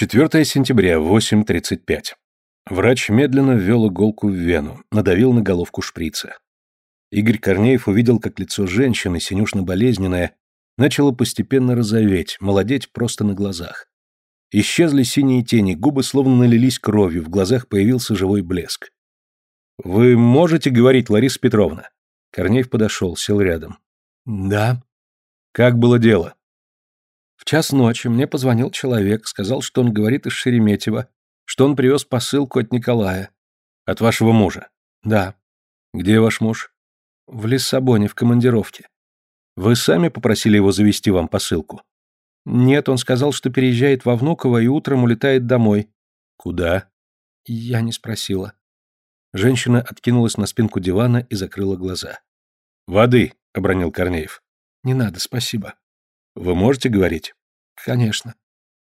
4 сентября, 8.35. Врач медленно ввел иголку в вену, надавил на головку шприца. Игорь Корнеев увидел, как лицо женщины, синюшно-болезненное, начало постепенно розоветь, молодеть просто на глазах. Исчезли синие тени, губы словно налились кровью, в глазах появился живой блеск. «Вы можете говорить, Лариса Петровна?» Корнеев подошел, сел рядом. «Да». «Как было дело?» Час ночи мне позвонил человек, сказал, что он говорит из Шереметьево, что он привез посылку от Николая. От вашего мужа? Да. Где ваш муж? В Лиссабоне, в командировке. Вы сами попросили его завести вам посылку? Нет, он сказал, что переезжает во Внуково и утром улетает домой. Куда? Я не спросила. Женщина откинулась на спинку дивана и закрыла глаза. «Воды», — обронил Корнеев. «Не надо, спасибо». Вы можете говорить? Конечно.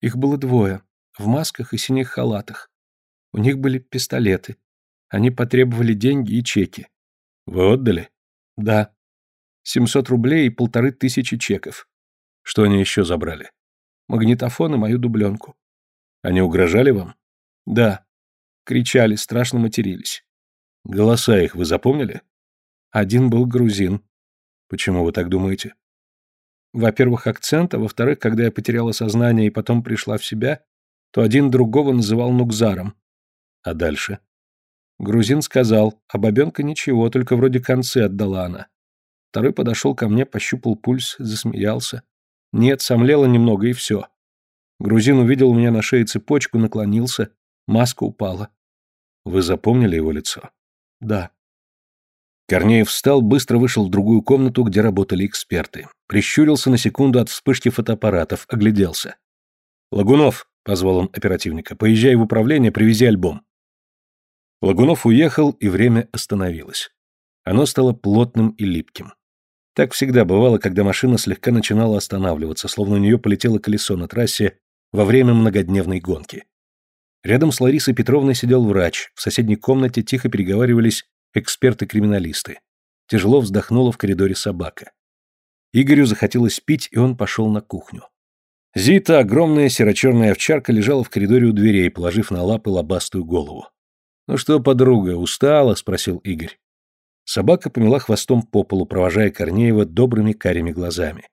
Их было двое, в масках и синих халатах. У них были пистолеты. Они потребовали деньги и чеки. Вы отдали? Да. 700 рублей и полторы тысячи чеков. Что они еще забрали? Магнитофон и мою дубленку. Они угрожали вам? Да. Кричали, страшно матерились. Голоса их вы запомнили? Один был грузин. Почему вы так думаете? Во-первых, акцент, а во-вторых, когда я потеряла сознание и потом пришла в себя, то один другого называл Нукзаром. А дальше? Грузин сказал, а бабенка ничего, только вроде концы отдала она. Второй подошел ко мне, пощупал пульс, засмеялся. Нет, сомлело немного и все. Грузин увидел у меня на шее цепочку, наклонился, маска упала. Вы запомнили его лицо? Да. Корнеев встал, быстро вышел в другую комнату, где работали эксперты. Прищурился на секунду от вспышки фотоаппаратов, огляделся. «Лагунов», — позвал он оперативника, — «поезжай в управление, привези альбом». Лагунов уехал, и время остановилось. Оно стало плотным и липким. Так всегда бывало, когда машина слегка начинала останавливаться, словно у нее полетело колесо на трассе во время многодневной гонки. Рядом с Ларисой Петровной сидел врач, в соседней комнате тихо переговаривались эксперты-криминалисты. Тяжело вздохнула в коридоре собака. Игорю захотелось пить, и он пошел на кухню. Зита, огромная серо-черная овчарка, лежала в коридоре у дверей, положив на лапы лобастую голову. «Ну что, подруга, устала?» — спросил Игорь. Собака помела хвостом по полу, провожая Корнеева добрыми карими глазами.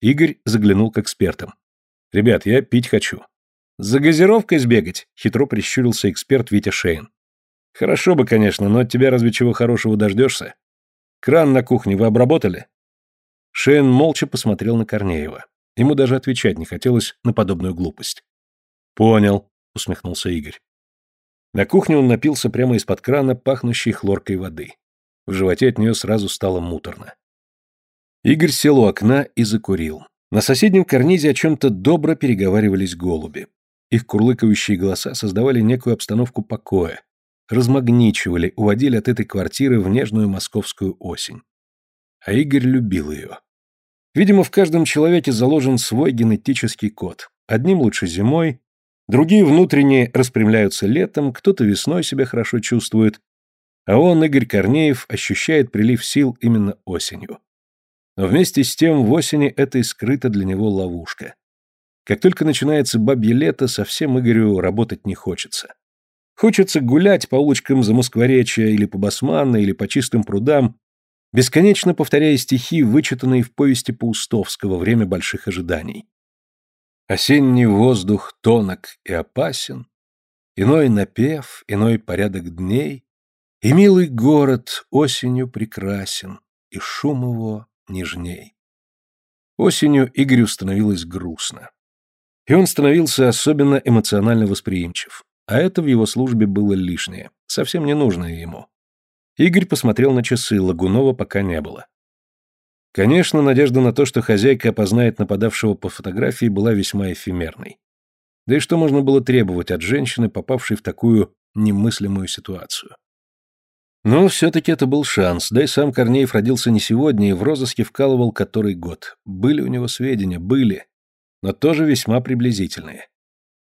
Игорь заглянул к экспертам. «Ребят, я пить хочу». «За газировкой сбегать?» — хитро прищурился эксперт Витя Шейн. Хорошо бы, конечно, но от тебя разве чего хорошего дождешься? Кран на кухне вы обработали? Шейн молча посмотрел на Корнеева. Ему даже отвечать не хотелось на подобную глупость. Понял, усмехнулся Игорь. На кухне он напился прямо из-под крана, пахнущей хлоркой воды. В животе от нее сразу стало муторно. Игорь сел у окна и закурил. На соседнем карнизе о чем-то добро переговаривались голуби. Их курлыкающие голоса создавали некую обстановку покоя, размагничивали, уводили от этой квартиры в нежную московскую осень. А Игорь любил ее. Видимо, в каждом человеке заложен свой генетический код. Одним лучше зимой, другие внутренне распрямляются летом, кто-то весной себя хорошо чувствует, а он, Игорь Корнеев, ощущает прилив сил именно осенью. Но вместе с тем в осени это и скрыта для него ловушка. Как только начинается бабье лето, совсем Игорю работать не хочется. Хочется гулять по улочкам Замоскворечья или по Басманной, или по чистым прудам, бесконечно повторяя стихи, вычитанные в повести Паустовского «Время больших ожиданий». Осенний воздух тонок и опасен, иной напев, иной порядок дней, и милый город осенью прекрасен, и шум его нежней. Осенью Игорю становилось грустно. И он становился особенно эмоционально восприимчив. А это в его службе было лишнее, совсем не нужное ему. Игорь посмотрел на часы, Лагунова пока не было. Конечно, надежда на то, что хозяйка опознает нападавшего по фотографии, была весьма эфемерной. Да и что можно было требовать от женщины, попавшей в такую немыслимую ситуацию? Но все-таки это был шанс, да и сам Корнеев родился не сегодня и в розыске вкалывал который год. Были у него сведения, были, но тоже весьма приблизительные.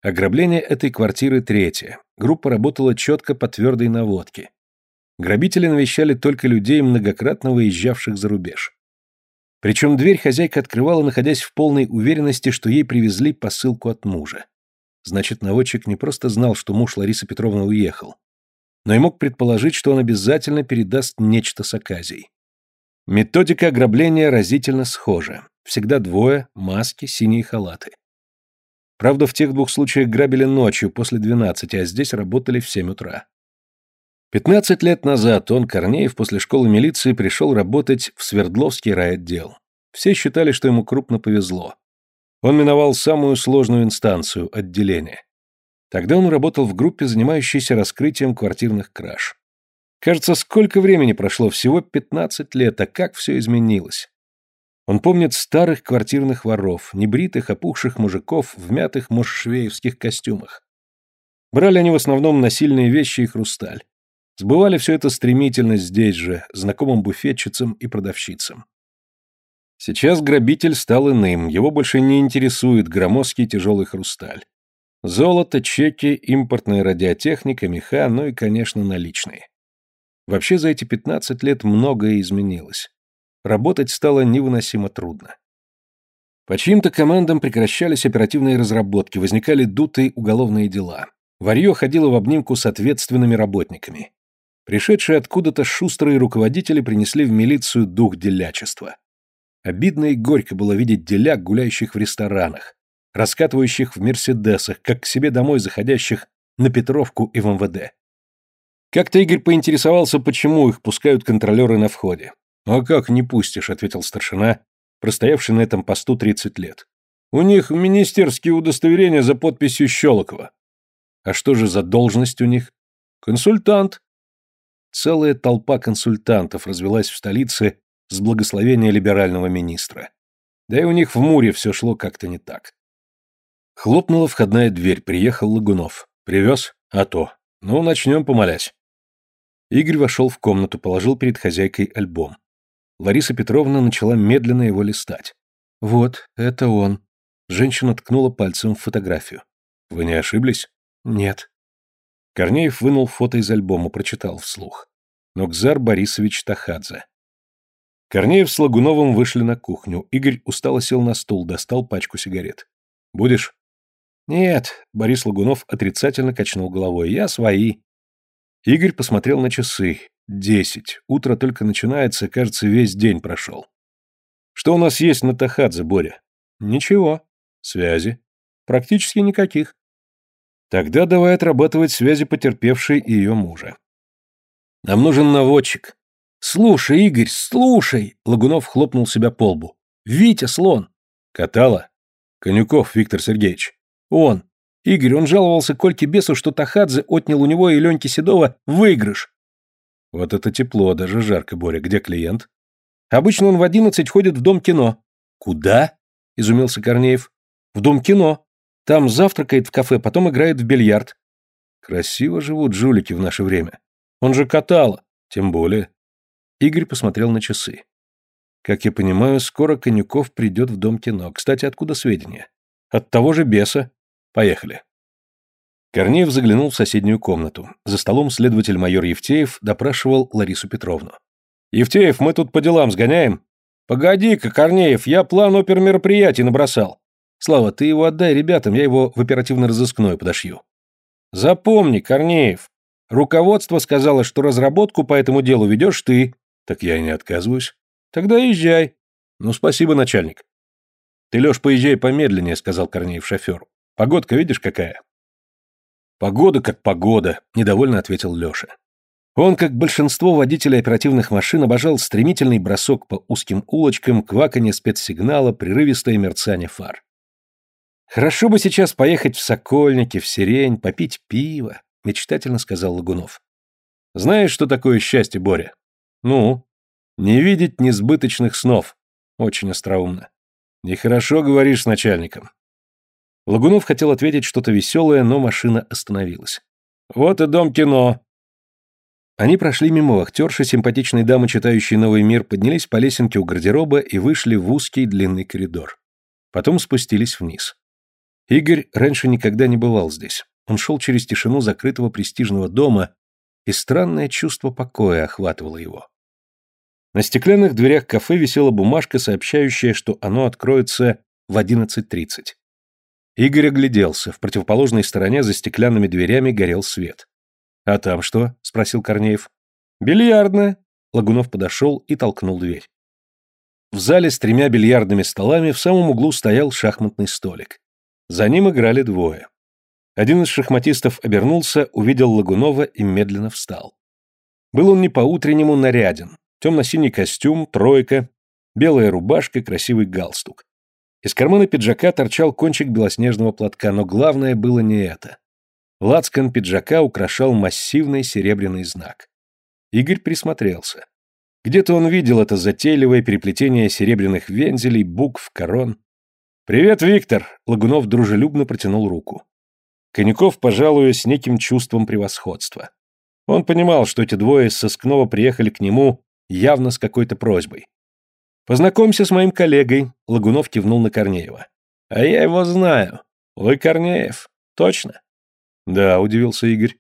Ограбление этой квартиры третье. Группа работала четко по твердой наводке. Грабители навещали только людей, многократно выезжавших за рубеж. Причем дверь хозяйка открывала, находясь в полной уверенности, что ей привезли посылку от мужа. Значит, наводчик не просто знал, что муж Ларисы Петровны уехал, но и мог предположить, что он обязательно передаст нечто с оказией. Методика ограбления разительно схожа. Всегда двое, маски, синие халаты. Правда, в тех двух случаях грабили ночью, после двенадцати, а здесь работали в семь утра. Пятнадцать лет назад он, Корнеев, после школы милиции пришел работать в Свердловский райотдел. Все считали, что ему крупно повезло. Он миновал самую сложную инстанцию – отделение. Тогда он работал в группе, занимающейся раскрытием квартирных краж. Кажется, сколько времени прошло, всего 15 лет, а как все изменилось. Он помнит старых квартирных воров, небритых, опухших мужиков в мятых мошшвеевских костюмах. Брали они в основном насильные вещи и хрусталь. Сбывали все это стремительно здесь же, знакомым буфетчицам и продавщицам. Сейчас грабитель стал иным, его больше не интересует громоздкий тяжелый хрусталь. Золото, чеки, импортная радиотехника, меха, ну и, конечно, наличные. Вообще за эти 15 лет многое изменилось. Работать стало невыносимо трудно. По чьим-то командам прекращались оперативные разработки, возникали дутые уголовные дела. Варье ходило в обнимку с ответственными работниками. Пришедшие откуда-то шустрые руководители принесли в милицию дух делячества. Обидно и горько было видеть деляк, гуляющих в ресторанах, раскатывающих в «Мерседесах», как к себе домой заходящих на Петровку и в МВД. Как-то Игорь поинтересовался, почему их пускают контролеры на входе. «А как не пустишь?» — ответил старшина, простоявший на этом посту 30 лет. «У них министерские удостоверения за подписью Щелокова». «А что же за должность у них?» «Консультант». Целая толпа консультантов развелась в столице с благословения либерального министра. Да и у них в Муре все шло как-то не так. Хлопнула входная дверь, приехал Лагунов. «Привез? А то. Ну, начнем помолясь». Игорь вошел в комнату, положил перед хозяйкой альбом. Лариса Петровна начала медленно его листать. «Вот, это он». Женщина ткнула пальцем в фотографию. «Вы не ошиблись?» «Нет». Корнеев вынул фото из альбома, прочитал вслух. Нокзар Борисович Тахадзе. Корнеев с Лагуновым вышли на кухню. Игорь устало сел на стул, достал пачку сигарет. «Будешь?» «Нет», — Борис Лагунов отрицательно качнул головой. «Я свои». Игорь посмотрел на часы. Десять. Утро только начинается, кажется, весь день прошел. Что у нас есть на Тахадзе, Боря? Ничего. Связи? Практически никаких. Тогда давай отрабатывать связи потерпевшей и ее мужа. Нам нужен наводчик. Слушай, Игорь, слушай! Лагунов хлопнул себя по лбу. Витя, слон. Катала? Конюков Виктор Сергеевич. Он. Игорь, он жаловался Кольке Бесу, что Тахадзе отнял у него и Леньки Седова выигрыш. Вот это тепло, даже жарко, Боря. Где клиент? Обычно он в одиннадцать ходит в дом кино. Куда? Изумился Корнеев. В дом кино. Там завтракает в кафе, потом играет в бильярд. Красиво живут жулики в наше время. Он же катало. Тем более. Игорь посмотрел на часы. Как я понимаю, скоро Конюков придет в дом кино. Кстати, откуда сведения? От того же беса. Поехали. Корнеев заглянул в соседнюю комнату. За столом следователь-майор Евтеев допрашивал Ларису Петровну. «Евтеев, мы тут по делам сгоняем?» «Погоди-ка, Корнеев, я план опер мероприятий набросал». «Слава, ты его отдай ребятам, я его в оперативно-розыскное подошью». «Запомни, Корнеев, руководство сказало, что разработку по этому делу ведешь ты». «Так я и не отказываюсь». «Тогда езжай». «Ну, спасибо, начальник». «Ты, Леш, поезжай помедленнее», — сказал Корнеев шоферу. Погодка видишь какая?» «Погода как погода», — недовольно ответил Леша. Он, как большинство водителей оперативных машин, обожал стремительный бросок по узким улочкам, кваканье спецсигнала, прерывистое мерцание фар. «Хорошо бы сейчас поехать в Сокольники, в Сирень, попить пиво», — мечтательно сказал Лагунов. «Знаешь, что такое счастье, Боря?» «Ну?» «Не видеть несбыточных снов». «Очень остроумно». «Нехорошо говоришь с начальником. Лагунов хотел ответить что-то веселое, но машина остановилась. «Вот и дом кино!» Они прошли мимо вахтерши, симпатичной дамы, читающей «Новый мир», поднялись по лесенке у гардероба и вышли в узкий длинный коридор. Потом спустились вниз. Игорь раньше никогда не бывал здесь. Он шел через тишину закрытого престижного дома, и странное чувство покоя охватывало его. На стеклянных дверях кафе висела бумажка, сообщающая, что оно откроется в 11.30. Игорь огляделся. В противоположной стороне за стеклянными дверями горел свет. «А там что?» — спросил Корнеев. «Бильярдная». Лагунов подошел и толкнул дверь. В зале с тремя бильярдными столами в самом углу стоял шахматный столик. За ним играли двое. Один из шахматистов обернулся, увидел Лагунова и медленно встал. Был он не по-утреннему наряден. Темно-синий костюм, тройка, белая рубашка, красивый галстук. Из кармана пиджака торчал кончик белоснежного платка, но главное было не это. Лацкан пиджака украшал массивный серебряный знак. Игорь присмотрелся. Где-то он видел это затейливое переплетение серебряных вензелей, букв, корон. «Привет, Виктор!» — Лагунов дружелюбно протянул руку. Коняков, пожалуй, с неким чувством превосходства. Он понимал, что эти двое сыскного приехали к нему явно с какой-то просьбой. «Познакомься с моим коллегой», — Лагунов кивнул на Корнеева. «А я его знаю. Вы Корнеев. Точно?» «Да», — удивился Игорь.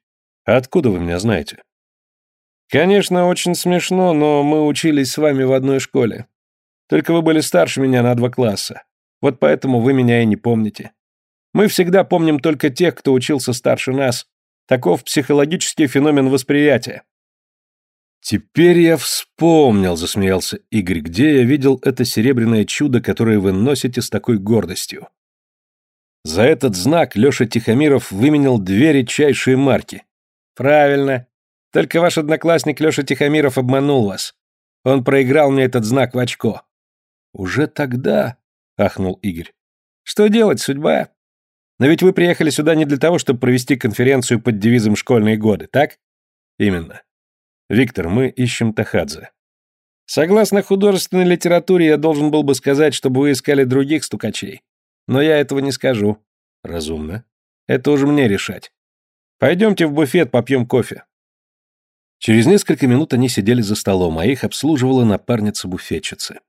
«А откуда вы меня знаете?» «Конечно, очень смешно, но мы учились с вами в одной школе. Только вы были старше меня на два класса. Вот поэтому вы меня и не помните. Мы всегда помним только тех, кто учился старше нас. Таков психологический феномен восприятия». «Теперь я вспомнил», — засмеялся Игорь, — «где я видел это серебряное чудо, которое вы носите с такой гордостью?» За этот знак Леша Тихомиров выменял две редчайшие марки. «Правильно. Только ваш одноклассник Леша Тихомиров обманул вас. Он проиграл мне этот знак в очко». «Уже тогда?» — ахнул Игорь. «Что делать, судьба? Но ведь вы приехали сюда не для того, чтобы провести конференцию под девизом «Школьные годы», так?» «Именно. Виктор, мы ищем Тахадзе». «Согласно художественной литературе, я должен был бы сказать, чтобы вы искали других стукачей. Но я этого не скажу. Разумно. Это уже мне решать. Пойдемте в буфет, попьем кофе. Через несколько минут они сидели за столом, а их обслуживала напарница-буфетчица.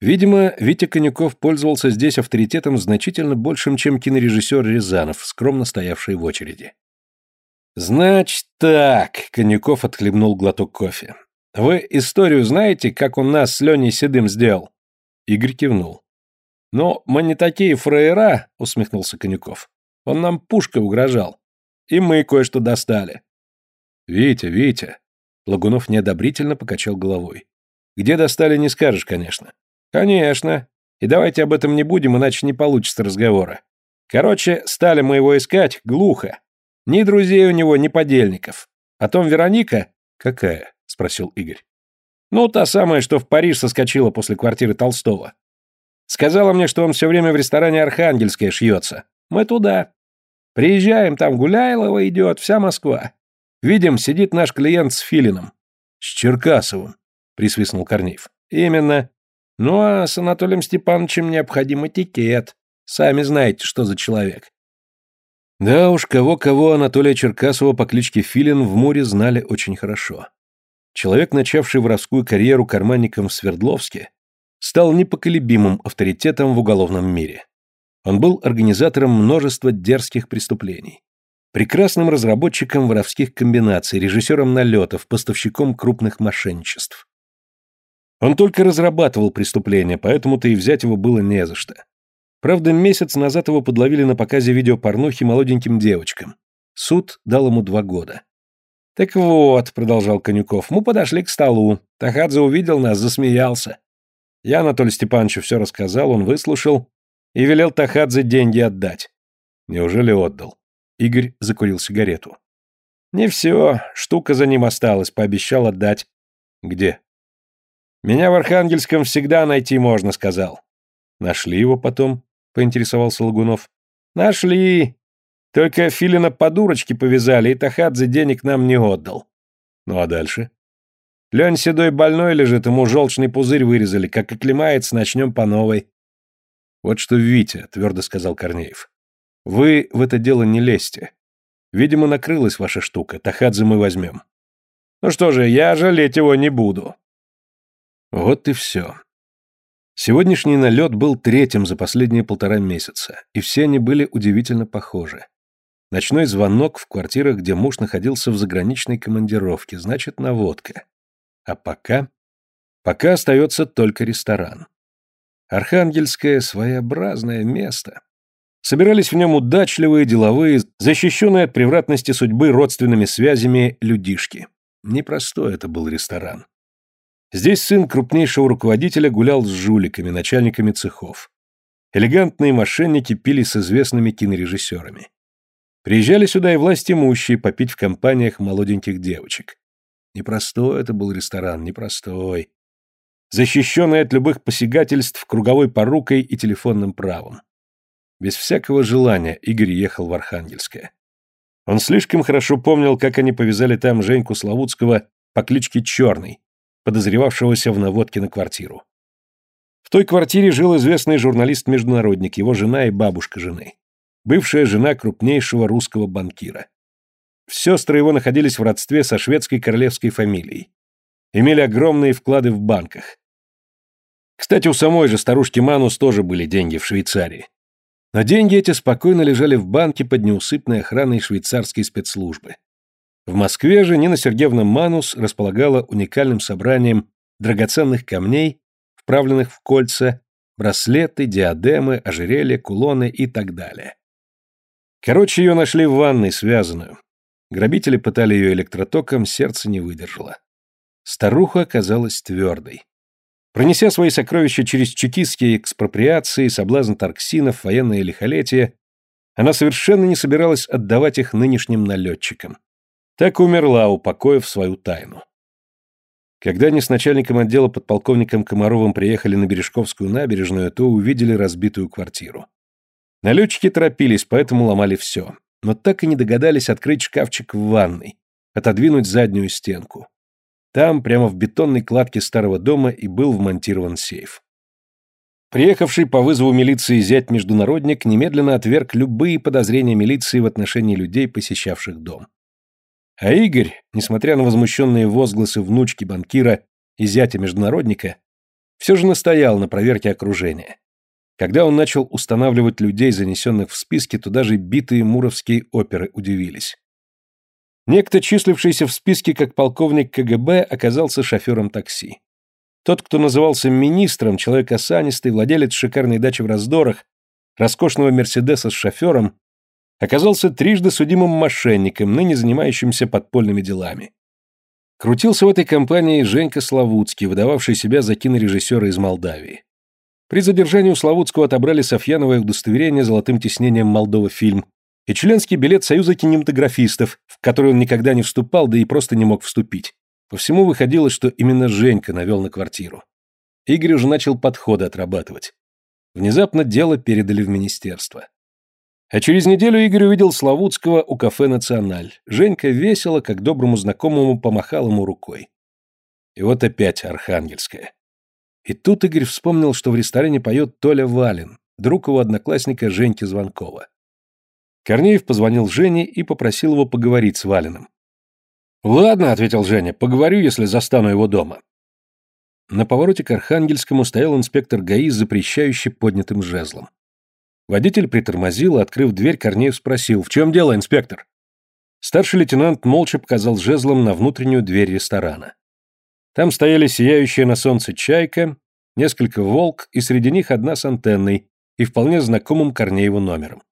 Видимо, Витя Конюков пользовался здесь авторитетом значительно большим, чем кинорежиссер Рязанов, скромно стоявший в очереди. «Значит так», — Конюков отхлебнул глоток кофе. «Вы историю знаете, как он нас с Леней Седым сделал?» Игорь кивнул. «Но мы не такие фраера», — усмехнулся Конюков. «Он нам пушкой угрожал. И мы кое-что достали». «Витя, Витя», — Лагунов неодобрительно покачал головой. «Где достали, не скажешь, конечно». «Конечно. И давайте об этом не будем, иначе не получится разговора. Короче, стали мы его искать глухо. Ни друзей у него, ни подельников. Потом Вероника...» «Какая?» — спросил Игорь. «Ну, та самая, что в Париж соскочила после квартиры Толстого. Сказала мне, что он все время в ресторане Архангельская шьется. Мы туда. Приезжаем, там Гуляйлова идет, вся Москва. Видим, сидит наш клиент с Филином. С Черкасовым, присвистнул Корнеев. Именно. Ну а с Анатолием Степановичем необходим этикет. Сами знаете, что за человек. Да уж, кого-кого Анатолия Черкасова по кличке Филин в море знали очень хорошо. Человек, начавший воровскую карьеру карманником в Свердловске, стал непоколебимым авторитетом в уголовном мире. Он был организатором множества дерзких преступлений. Прекрасным разработчиком воровских комбинаций, режиссером налетов, поставщиком крупных мошенничеств. Он только разрабатывал преступления, поэтому-то и взять его было не за что. Правда, месяц назад его подловили на показе видеопорнухи молоденьким девочкам. Суд дал ему два года. «Так вот», — продолжал Конюков, — «мы подошли к столу. Тахадзе увидел нас, засмеялся. Я Анатолию Степановичу все рассказал, он выслушал и велел Тахадзе деньги отдать. Неужели отдал? Игорь закурил сигарету. Не все, штука за ним осталась, пообещал отдать. Где? Меня в Архангельском всегда найти можно, сказал. Нашли его потом? Поинтересовался Лагунов. Нашли. Только Филина по дурочке повязали, и Тахадзе денег нам не отдал. Ну а дальше? Лень седой больной лежит, ему желчный пузырь вырезали. Как оклемается, начнем по новой. Вот что, Витя, твердо сказал Корнеев. Вы в это дело не лезьте. Видимо, накрылась ваша штука. Тахадзе мы возьмем. Ну что же, я жалеть его не буду. Вот и все. Сегодняшний налет был третьим за последние полтора месяца, и все они были удивительно похожи. Ночной звонок в квартирах, где муж находился в заграничной командировке, значит, наводка. А пока... Пока остается только ресторан. Архангельское своеобразное место. Собирались в нем удачливые, деловые, защищенные от превратности судьбы родственными связями людишки. Непростой это был ресторан. Здесь сын крупнейшего руководителя гулял с жуликами, начальниками цехов. Элегантные мошенники пили с известными кинорежиссерами. Приезжали сюда и власть имущие попить в компаниях молоденьких девочек. Непростой это был ресторан, непростой. Защищенный от любых посягательств круговой порукой и телефонным правом. Без всякого желания Игорь ехал в Архангельское. Он слишком хорошо помнил, как они повязали там Женьку Славутского по кличке Черный, подозревавшегося в наводке на квартиру. В той квартире жил известный журналист-международник, его жена и бабушка жены. Бывшая жена крупнейшего русского банкира. Сестры его находились в родстве со шведской королевской фамилией. Имели огромные вклады в банках. Кстати, у самой же старушки Манус тоже были деньги в Швейцарии. Но деньги эти спокойно лежали в банке под неусыпной охраной швейцарской спецслужбы. В Москве же Нина Сергеевна Манус располагала уникальным собранием драгоценных камней, вправленных в кольца, браслеты, диадемы, ожерелья, кулоны и так далее. Короче, ее нашли в ванной, связанную. Грабители пытали ее электротоком, сердце не выдержало. Старуха оказалась твердой. Пронеся свои сокровища через чекистские экспроприации, соблазн торксинов, военное лихолетие, она совершенно не собиралась отдавать их нынешним налетчикам. Так умерла, упокоив свою тайну. Когда они с начальником отдела подполковником Комаровым приехали на Бережковскую набережную, то увидели разбитую квартиру. Налетчики торопились, поэтому ломали все. Но так и не догадались открыть шкафчик в ванной, отодвинуть заднюю стенку. Там, прямо в бетонной кладке старого дома, и был вмонтирован сейф. Приехавший по вызову милиции зять-международник немедленно отверг любые подозрения милиции в отношении людей, посещавших дом. А Игорь, несмотря на возмущенные возгласы внучки банкира и зятя-международника, все же настоял на проверке окружения. Когда он начал устанавливать людей, занесенных в списки, то даже битые муровские оперы удивились. Некто, числившийся в списке как полковник КГБ, оказался шофером такси. Тот, кто назывался министром, человек осанистый, владелец шикарной дачи в раздорах, роскошного Мерседеса с шофером, оказался трижды судимым мошенником, ныне занимающимся подпольными делами. Крутился в этой компании Женька Славутский, выдававший себя за кинорежиссера из Молдавии. При задержании у Славутского отобрали Софьяновое удостоверение золотым тиснением Молдова фильм и членский билет Союза кинематографистов, в который он никогда не вступал, да и просто не мог вступить. По всему выходило, что именно Женька навел на квартиру. Игорь уже начал подходы отрабатывать. Внезапно дело передали в министерство. А через неделю Игорь увидел Славутского у кафе «Националь». Женька весело, как доброму знакомому, помахал ему рукой. И вот опять Архангельская. И тут Игорь вспомнил, что в ресторане поет Толя Валин, друг его одноклассника Женьки Звонкова. Корнеев позвонил Жене и попросил его поговорить с Валиным. «Ладно», — ответил Женя, — «поговорю, если застану его дома». На повороте к Архангельскому стоял инспектор ГАИ с запрещающе поднятым жезлом. Водитель притормозил, открыв дверь, Корнеев спросил, «В чем дело, инспектор?» Старший лейтенант молча показал жезлом на внутреннюю дверь ресторана. Там стояли сияющая на солнце чайка, несколько волк, и среди них одна с антенной и вполне знакомым Корнееву номером.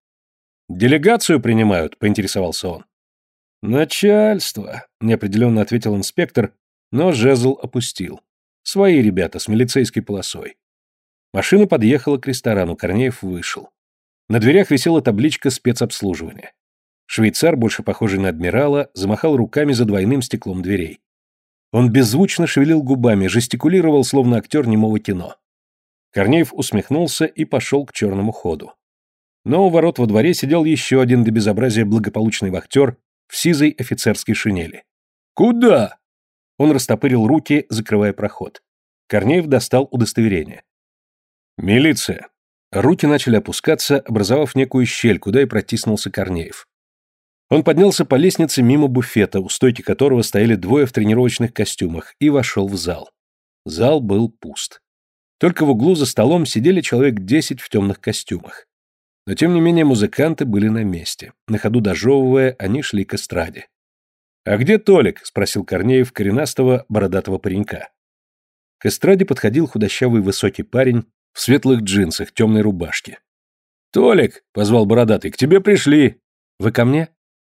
«Делегацию принимают?» – поинтересовался он. «Начальство», – неопределенно ответил инспектор, но жезл опустил. «Свои ребята с милицейской полосой». Машина подъехала к ресторану, Корнеев вышел. На дверях висела табличка спецобслуживания. Швейцар, больше похожий на адмирала, замахал руками за двойным стеклом дверей. Он беззвучно шевелил губами, жестикулировал, словно актер немого кино. Корнеев усмехнулся и пошел к черному ходу. Но у ворот во дворе сидел еще один до безобразия благополучный вахтер в сизой офицерской шинели. «Куда?» Он растопырил руки, закрывая проход. Корнеев достал удостоверение. «Милиция». Руки начали опускаться, образовав некую щель, куда и протиснулся Корнеев. Он поднялся по лестнице мимо буфета, у стойки которого стояли двое в тренировочных костюмах, и вошел в зал. Зал был пуст. Только в углу за столом сидели человек десять в темных костюмах. Но тем не менее музыканты были на месте. На ходу дожевывая, они шли к эстраде. «А где Толик?» – спросил Корнеев коренастого бородатого паренька. К эстраде подходил худощавый высокий парень в светлых джинсах, темной рубашке. «Толик!» — позвал бородатый. «К тебе пришли!» «Вы ко мне?»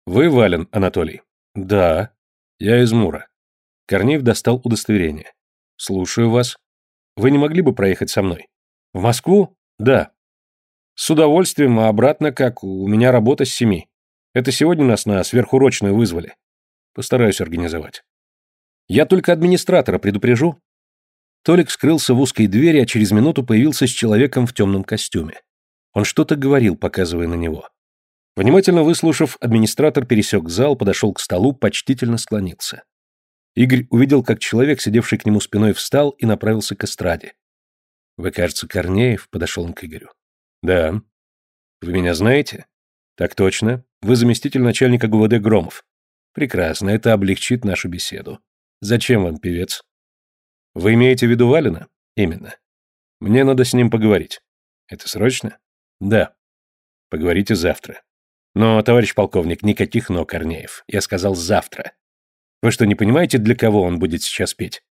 «Вы Вален, Анатолий». «Да. Я из Мура». Корнеев достал удостоверение. «Слушаю вас. Вы не могли бы проехать со мной?» «В Москву?» «Да». «С удовольствием, а обратно как? У меня работа с семи. Это сегодня нас на сверхурочную вызвали. Постараюсь организовать». «Я только администратора предупрежу». Толик скрылся в узкой двери, а через минуту появился с человеком в темном костюме. Он что-то говорил, показывая на него. Внимательно выслушав, администратор пересек зал, подошел к столу, почтительно склонился. Игорь увидел, как человек, сидевший к нему спиной, встал и направился к эстраде. «Вы, кажется, Корнеев?» — подошел он к Игорю. «Да». «Вы меня знаете?» «Так точно. Вы заместитель начальника ГУВД Громов». «Прекрасно, это облегчит нашу беседу. Зачем вам певец?» «Вы имеете в виду Валина?» «Именно. Мне надо с ним поговорить». «Это срочно?» «Да». «Поговорите завтра». «Но, товарищ полковник, никаких «но», Корнеев. Я сказал «завтра». Вы что, не понимаете, для кого он будет сейчас петь?»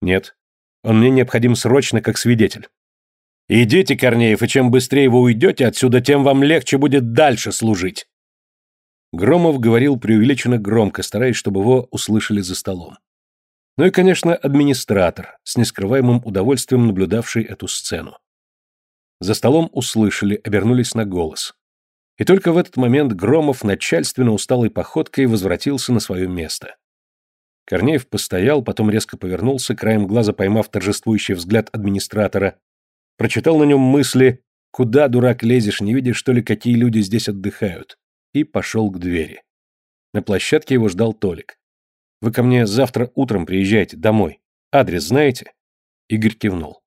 «Нет. Он мне необходим срочно как свидетель». «Идите, Корнеев, и чем быстрее вы уйдете отсюда, тем вам легче будет дальше служить». Громов говорил преувеличенно громко, стараясь, чтобы его услышали за столом. Ну и, конечно, администратор, с нескрываемым удовольствием наблюдавший эту сцену. За столом услышали, обернулись на голос. И только в этот момент Громов начальственно усталой походкой возвратился на свое место. Корнеев постоял, потом резко повернулся, краем глаза поймав торжествующий взгляд администратора, прочитал на нем мысли «Куда, дурак, лезешь, не видишь, что ли, какие люди здесь отдыхают?» и пошел к двери. На площадке его ждал Толик. «Вы ко мне завтра утром приезжайте, домой. Адрес знаете?» Игорь кивнул.